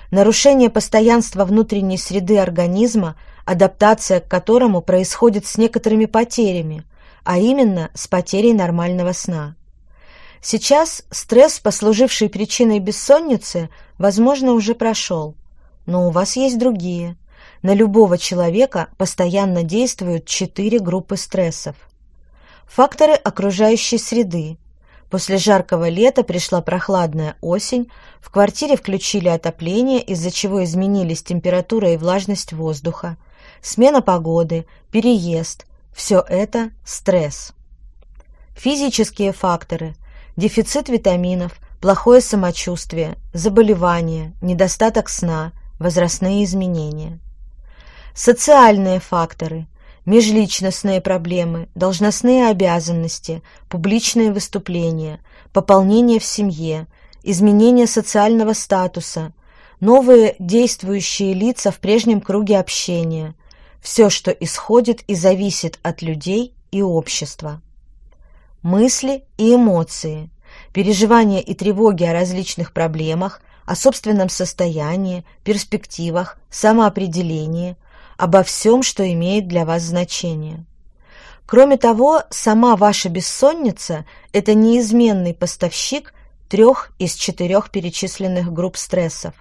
Нарушение постоянства внутренней среды организма, адаптация к которому происходит с некоторыми потерями, а именно с потерей нормального сна. Сейчас стресс, послуживший причиной бессонницы, возможно, уже прошел, но у вас есть другие – на любого человека постоянно действуют четыре группы стрессов. Факторы окружающей среды. После жаркого лета пришла прохладная осень, в квартире включили отопление, из-за чего изменились температура и влажность воздуха, смена погоды, переезд – все это стресс. Физические факторы – дефицит витаминов, плохое самочувствие, заболевания, недостаток сна, возрастные изменения – социальные факторы, межличностные проблемы, должностные обязанности, публичные выступления, пополнение в семье, изменение социального статуса, новые действующие лица в прежнем круге общения, все, что исходит и зависит от людей и общества. Мысли и эмоции, переживания и тревоги о различных проблемах, о собственном состоянии, перспективах, самоопределении, обо всем, что имеет для вас значение. Кроме того, сама ваша бессонница – это неизменный поставщик трех из четырех перечисленных групп стрессов.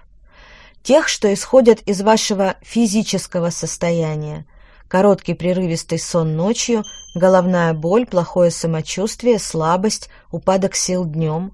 Тех, что исходят из вашего физического состояния – короткий прерывистый сон ночью, головная боль, плохое самочувствие, слабость, упадок сил днем.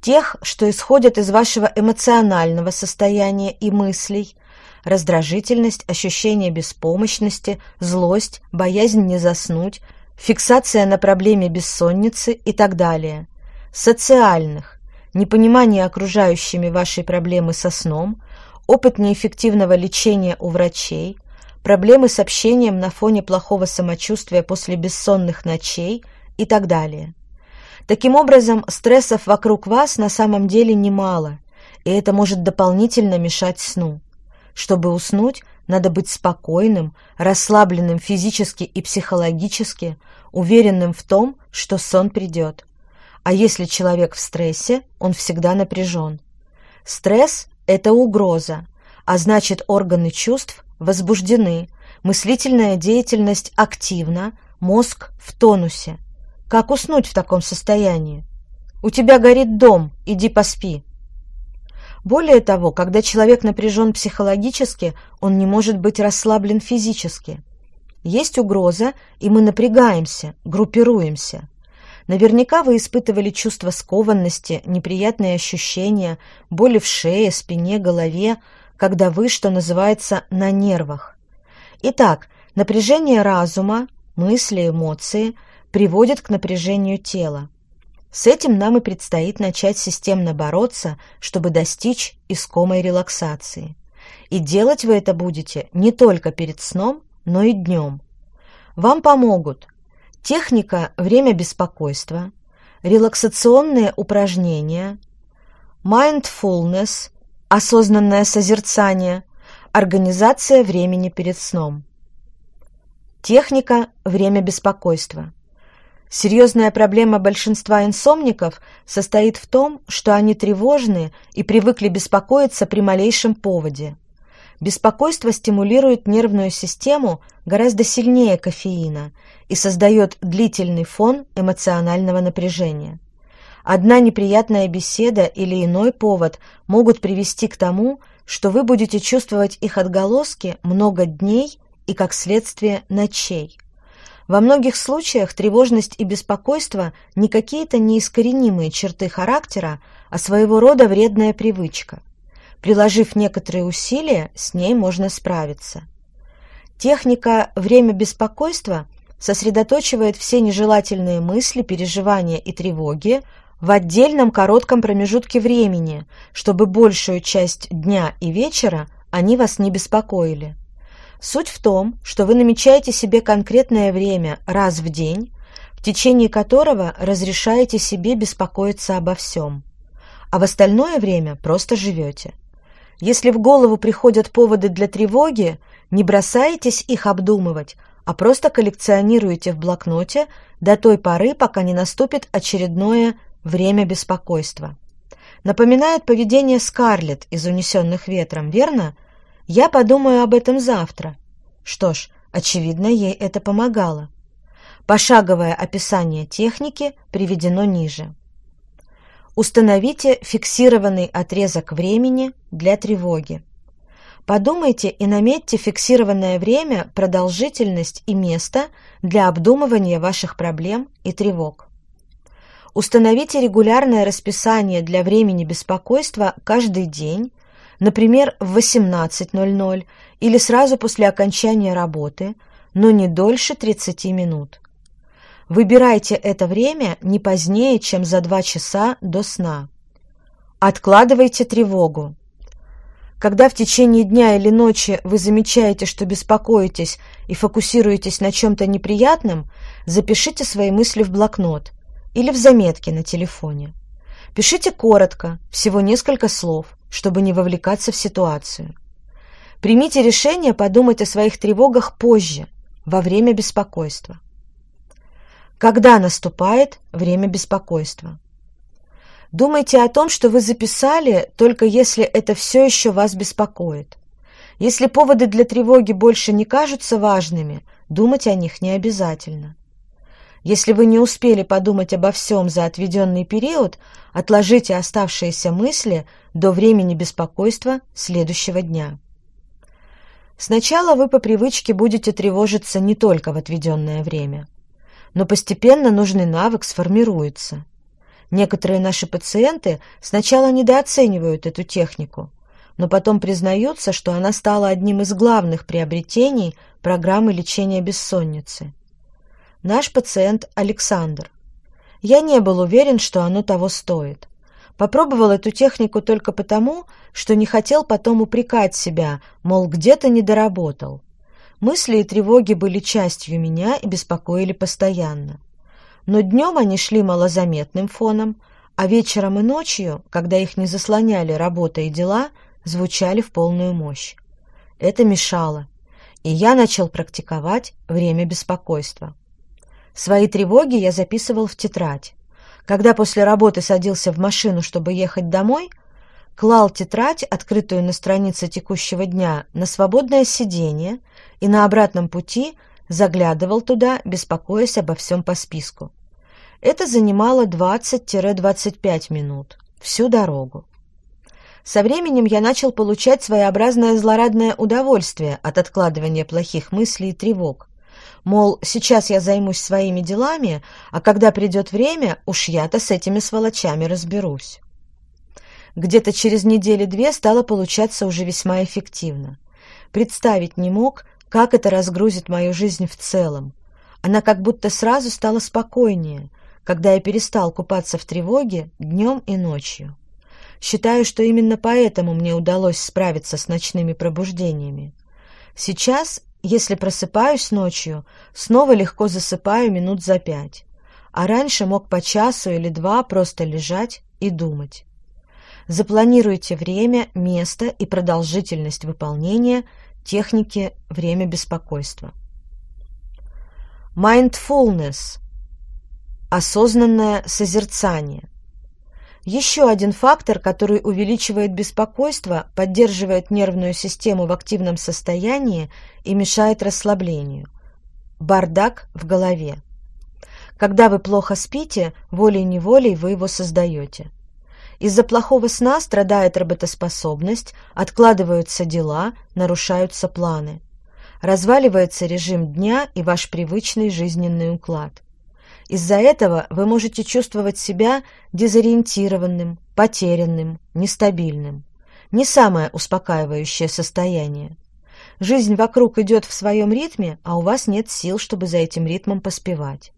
Тех, что исходят из вашего эмоционального состояния и мыслей, раздражительность, ощущение беспомощности, злость, боязнь не заснуть, фиксация на проблеме бессонницы и так далее. Социальных. непонимание окружающими вашей проблемы со сном, опыт неэффективного лечения у врачей, проблемы с общением на фоне плохого самочувствия после бессонных ночей и так далее. Таким образом, стрессов вокруг вас на самом деле немало, и это может дополнительно мешать сну. Чтобы уснуть, надо быть спокойным, расслабленным физически и психологически, уверенным в том, что сон придет. А если человек в стрессе, он всегда напряжен. Стресс – это угроза, а значит органы чувств возбуждены, мыслительная деятельность активна, мозг в тонусе. Как уснуть в таком состоянии? У тебя горит дом, иди поспи. Более того, когда человек напряжен психологически, он не может быть расслаблен физически. Есть угроза, и мы напрягаемся, группируемся. Наверняка вы испытывали чувство скованности, неприятные ощущения, боли в шее, спине, голове, когда вы, что называется, на нервах. Итак, напряжение разума, мысли, эмоции приводит к напряжению тела. С этим нам и предстоит начать системно бороться, чтобы достичь искомой релаксации. И делать вы это будете не только перед сном, но и днем. Вам помогут техника «Время беспокойства», релаксационные упражнения, mindfulness, осознанное созерцание, организация времени перед сном. Техника «Время беспокойства». Серьезная проблема большинства инсомников состоит в том, что они тревожны и привыкли беспокоиться при малейшем поводе. Беспокойство стимулирует нервную систему гораздо сильнее кофеина и создает длительный фон эмоционального напряжения. Одна неприятная беседа или иной повод могут привести к тому, что вы будете чувствовать их отголоски много дней и, как следствие, ночей. Во многих случаях тревожность и беспокойство не какие-то неискоренимые черты характера, а своего рода вредная привычка. Приложив некоторые усилия, с ней можно справиться. Техника «время беспокойства» сосредоточивает все нежелательные мысли, переживания и тревоги в отдельном коротком промежутке времени, чтобы большую часть дня и вечера они вас не беспокоили. Суть в том, что вы намечаете себе конкретное время раз в день, в течение которого разрешаете себе беспокоиться обо всем, а в остальное время просто живете. Если в голову приходят поводы для тревоги, не бросаетесь их обдумывать, а просто коллекционируете в блокноте до той поры, пока не наступит очередное время беспокойства. Напоминает поведение Скарлетт из «Унесенных ветром», верно? Я подумаю об этом завтра. Что ж, очевидно, ей это помогало. Пошаговое описание техники приведено ниже. Установите фиксированный отрезок времени для тревоги. Подумайте и наметьте фиксированное время, продолжительность и место для обдумывания ваших проблем и тревог. Установите регулярное расписание для времени беспокойства каждый день например, в 18.00 или сразу после окончания работы, но не дольше 30 минут. Выбирайте это время не позднее, чем за 2 часа до сна. Откладывайте тревогу. Когда в течение дня или ночи вы замечаете, что беспокоитесь и фокусируетесь на чем-то неприятном, запишите свои мысли в блокнот или в заметке на телефоне. Пишите коротко, всего несколько слов, чтобы не вовлекаться в ситуацию. Примите решение подумать о своих тревогах позже, во время беспокойства. Когда наступает время беспокойства? Думайте о том, что вы записали, только если это все еще вас беспокоит. Если поводы для тревоги больше не кажутся важными, думать о них не обязательно. Если вы не успели подумать обо всем за отведенный период, отложите оставшиеся мысли до времени беспокойства следующего дня. Сначала вы по привычке будете тревожиться не только в отведенное время, но постепенно нужный навык сформируется. Некоторые наши пациенты сначала недооценивают эту технику, но потом признаются, что она стала одним из главных приобретений программы лечения бессонницы. Наш пациент Александр. Я не был уверен, что оно того стоит. Попробовал эту технику только потому, что не хотел потом упрекать себя, мол, где-то не доработал. Мысли и тревоги были частью меня и беспокоили постоянно. Но днем они шли малозаметным фоном, а вечером и ночью, когда их не заслоняли работа и дела, звучали в полную мощь. Это мешало, и я начал практиковать время беспокойства. Свои тревоги я записывал в тетрадь. Когда после работы садился в машину, чтобы ехать домой, клал тетрадь, открытую на странице текущего дня, на свободное сиденье и на обратном пути заглядывал туда, беспокоясь обо всем по списку. Это занимало 20-25 минут всю дорогу. Со временем я начал получать своеобразное злорадное удовольствие от откладывания плохих мыслей и тревог. Мол, сейчас я займусь своими делами, а когда придет время, уж я-то с этими сволочами разберусь. Где-то через недели-две стало получаться уже весьма эффективно. Представить не мог, как это разгрузит мою жизнь в целом. Она как будто сразу стала спокойнее, когда я перестал купаться в тревоге днем и ночью. Считаю, что именно поэтому мне удалось справиться с ночными пробуждениями. Сейчас если просыпаюсь ночью, снова легко засыпаю минут за пять, а раньше мог по часу или два просто лежать и думать. Запланируйте время, место и продолжительность выполнения техники «Время беспокойства». Mindfulness – осознанное созерцание. Еще один фактор, который увеличивает беспокойство, поддерживает нервную систему в активном состоянии и мешает расслаблению. Бардак в голове. Когда вы плохо спите, волей-неволей вы его создаете. Из-за плохого сна страдает работоспособность, откладываются дела, нарушаются планы. Разваливается режим дня и ваш привычный жизненный уклад. Из-за этого вы можете чувствовать себя дезориентированным, потерянным, нестабильным. Не самое успокаивающее состояние. Жизнь вокруг идет в своем ритме, а у вас нет сил, чтобы за этим ритмом поспевать.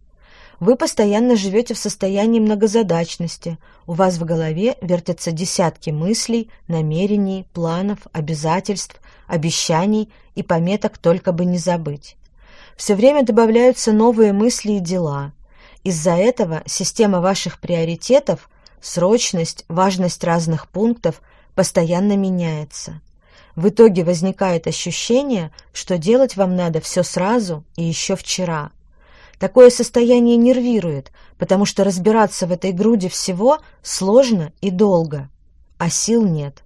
Вы постоянно живете в состоянии многозадачности, у вас в голове вертятся десятки мыслей, намерений, планов, обязательств, обещаний и пометок только бы не забыть. Все время добавляются новые мысли и дела, из-за этого система ваших приоритетов, срочность, важность разных пунктов постоянно меняется. В итоге возникает ощущение, что делать вам надо все сразу и еще вчера. Такое состояние нервирует, потому что разбираться в этой груди всего сложно и долго, а сил нет.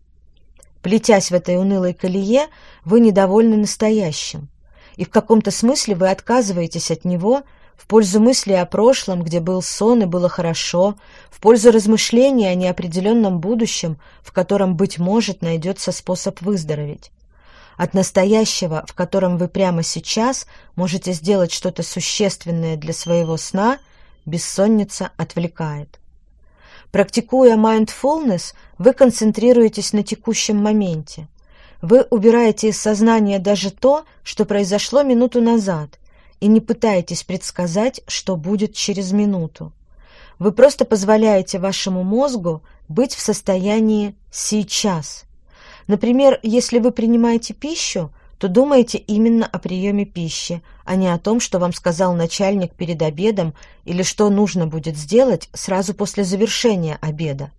Плетясь в этой унылой колее, вы недовольны настоящим, и в каком-то смысле вы отказываетесь от него – в пользу мысли о прошлом, где был сон и было хорошо, в пользу размышлений о неопределенном будущем, в котором, быть может, найдется способ выздороветь. От настоящего, в котором вы прямо сейчас можете сделать что-то существенное для своего сна, бессонница отвлекает. Практикуя mindfulness, вы концентрируетесь на текущем моменте. Вы убираете из сознания даже то, что произошло минуту назад, и не пытаетесь предсказать, что будет через минуту. Вы просто позволяете вашему мозгу быть в состоянии сейчас. Например, если вы принимаете пищу, то думаете именно о приеме пищи, а не о том, что вам сказал начальник перед обедом или что нужно будет сделать сразу после завершения обеда.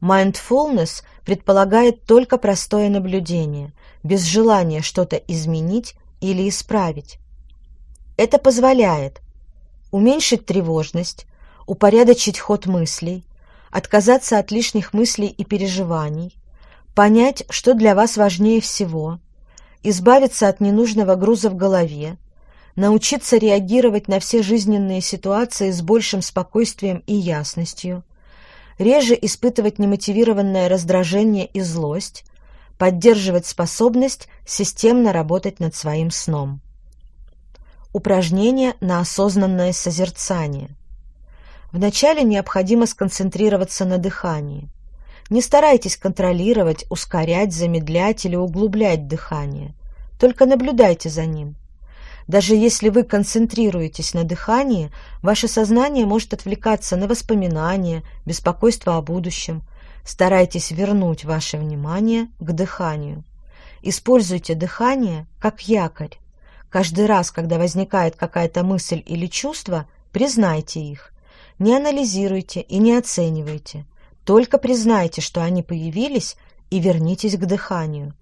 Mindfulness предполагает только простое наблюдение, без желания что-то изменить или исправить. Это позволяет уменьшить тревожность, упорядочить ход мыслей, отказаться от лишних мыслей и переживаний, понять, что для вас важнее всего, избавиться от ненужного груза в голове, научиться реагировать на все жизненные ситуации с большим спокойствием и ясностью, реже испытывать немотивированное раздражение и злость, поддерживать способность системно работать над своим сном. Упражнение на осознанное созерцание. Вначале необходимо сконцентрироваться на дыхании. Не старайтесь контролировать, ускорять, замедлять или углублять дыхание. Только наблюдайте за ним. Даже если вы концентрируетесь на дыхании, ваше сознание может отвлекаться на воспоминания, беспокойство о будущем. Старайтесь вернуть ваше внимание к дыханию. Используйте дыхание как якорь. Каждый раз, когда возникает какая-то мысль или чувство, признайте их. Не анализируйте и не оценивайте. Только признайте, что они появились, и вернитесь к дыханию.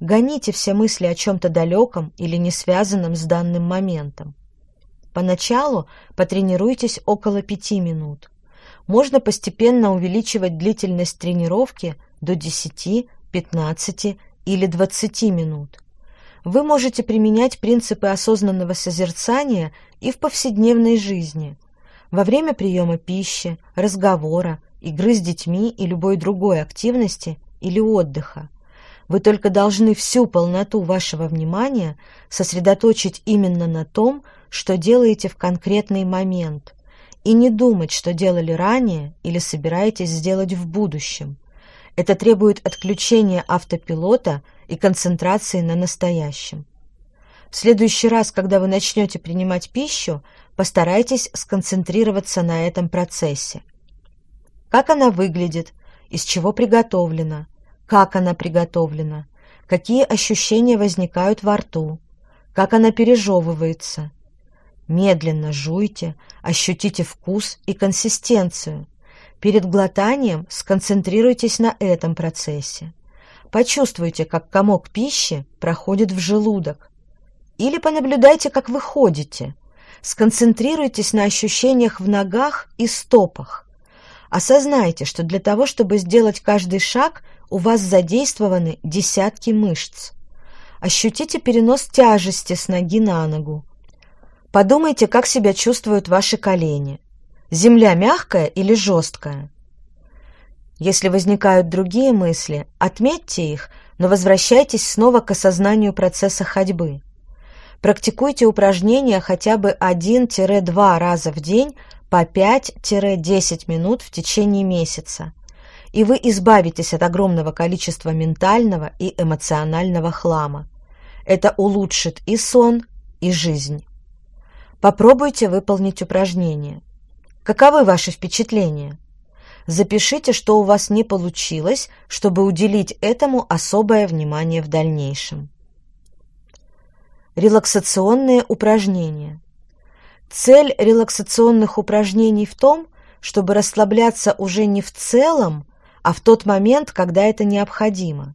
Гоните все мысли о чем-то далеком или не связанном с данным моментом. Поначалу потренируйтесь около пяти минут. Можно постепенно увеличивать длительность тренировки до 10, 15 или 20 минут. Вы можете применять принципы осознанного созерцания и в повседневной жизни, во время приема пищи, разговора, игры с детьми и любой другой активности или отдыха. Вы только должны всю полноту вашего внимания сосредоточить именно на том, что делаете в конкретный момент, и не думать, что делали ранее или собираетесь сделать в будущем. Это требует отключения автопилота и концентрации на настоящем. В следующий раз, когда вы начнете принимать пищу, постарайтесь сконцентрироваться на этом процессе. Как она выглядит, из чего приготовлена, как она приготовлена, какие ощущения возникают во рту, как она пережевывается. Медленно жуйте, ощутите вкус и консистенцию. Перед глотанием сконцентрируйтесь на этом процессе. Почувствуйте, как комок пищи проходит в желудок. Или понаблюдайте, как вы ходите. Сконцентрируйтесь на ощущениях в ногах и стопах. Осознайте, что для того, чтобы сделать каждый шаг, у вас задействованы десятки мышц. Ощутите перенос тяжести с ноги на ногу. Подумайте, как себя чувствуют ваши колени. Земля мягкая или жесткая? Если возникают другие мысли, отметьте их, но возвращайтесь снова к осознанию процесса ходьбы. Практикуйте упражнения хотя бы 1-2 раза в день по 5-10 минут в течение месяца, и вы избавитесь от огромного количества ментального и эмоционального хлама. Это улучшит и сон, и жизнь. Попробуйте выполнить упражнение. Каковы ваши впечатления? Запишите, что у вас не получилось, чтобы уделить этому особое внимание в дальнейшем. Релаксационные упражнения. Цель релаксационных упражнений в том, чтобы расслабляться уже не в целом, а в тот момент, когда это необходимо.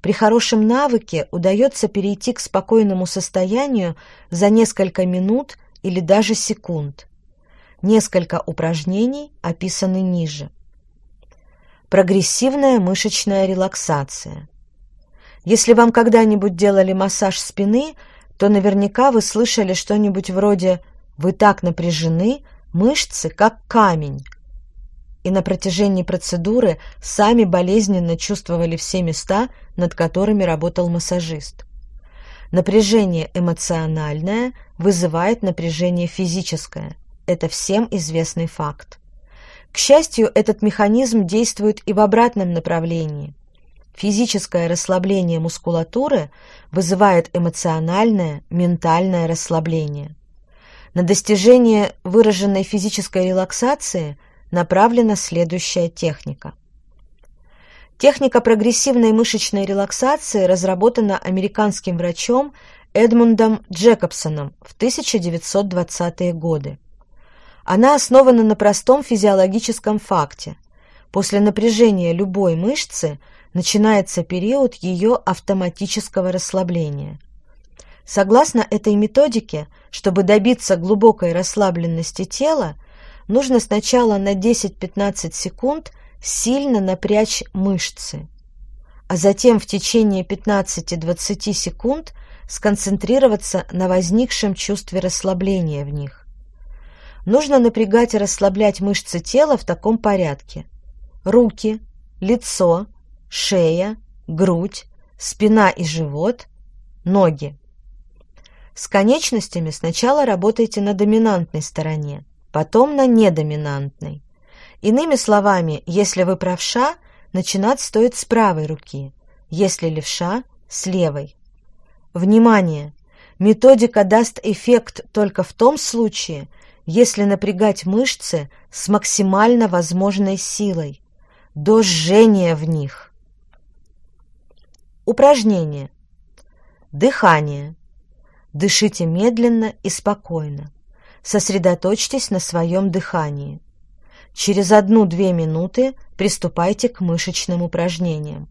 При хорошем навыке удается перейти к спокойному состоянию за несколько минут или даже секунд. Несколько упражнений описаны ниже. Прогрессивная мышечная релаксация. Если вам когда-нибудь делали массаж спины, то наверняка вы слышали что-нибудь вроде вы так напряжены, мышцы как камень. И на протяжении процедуры сами болезненно чувствовали все места, над которыми работал массажист. Напряжение эмоциональное вызывает напряжение физическое. Это всем известный факт. К счастью, этот механизм действует и в обратном направлении. Физическое расслабление мускулатуры вызывает эмоциональное, ментальное расслабление. На достижение выраженной физической релаксации направлена следующая техника. Техника прогрессивной мышечной релаксации разработана американским врачом Эдмундом Джекобсоном в 1920-е годы. Она основана на простом физиологическом факте. После напряжения любой мышцы начинается период ее автоматического расслабления. Согласно этой методике, чтобы добиться глубокой расслабленности тела, нужно сначала на 10-15 секунд сильно напрячь мышцы, а затем в течение 15-20 секунд сконцентрироваться на возникшем чувстве расслабления в них. Нужно напрягать и расслаблять мышцы тела в таком порядке. Руки, лицо, шея, грудь, спина и живот, ноги. С конечностями сначала работайте на доминантной стороне, потом на недоминантной. Иными словами, если вы правша, начинать стоит с правой руки, если левша – с левой. Внимание! Методика даст эффект только в том случае, если напрягать мышцы с максимально возможной силой, до жжения в них. Упражнение. Дыхание. Дышите медленно и спокойно. Сосредоточьтесь на своем дыхании. Через одну-две минуты приступайте к мышечным упражнениям.